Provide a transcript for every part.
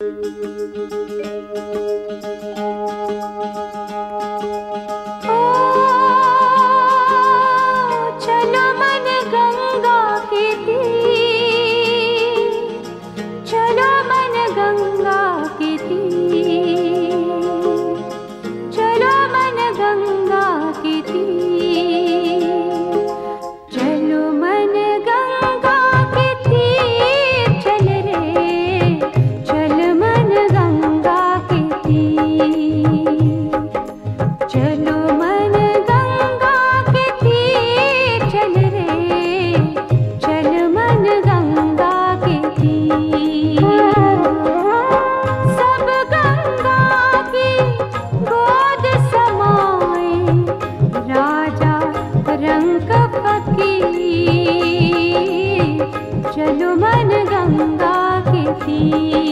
Música पकि चलो मन गङ्गा थी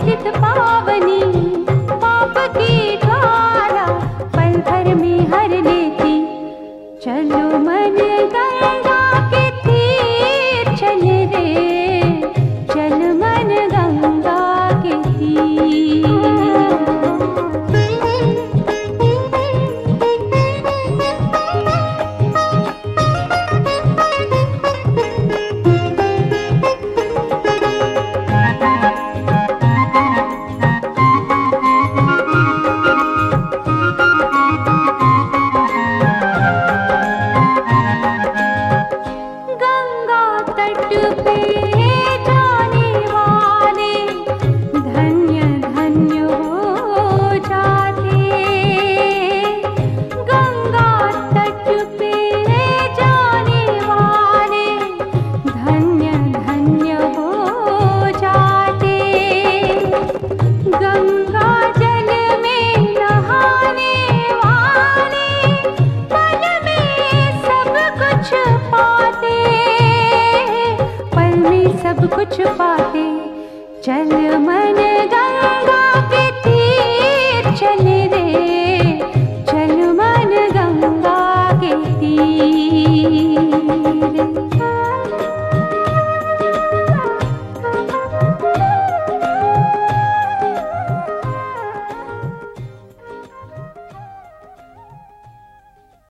पतित पावनी पाप के द्वारा पल भर में हर लेती चलो कुछ पाती चल मन गा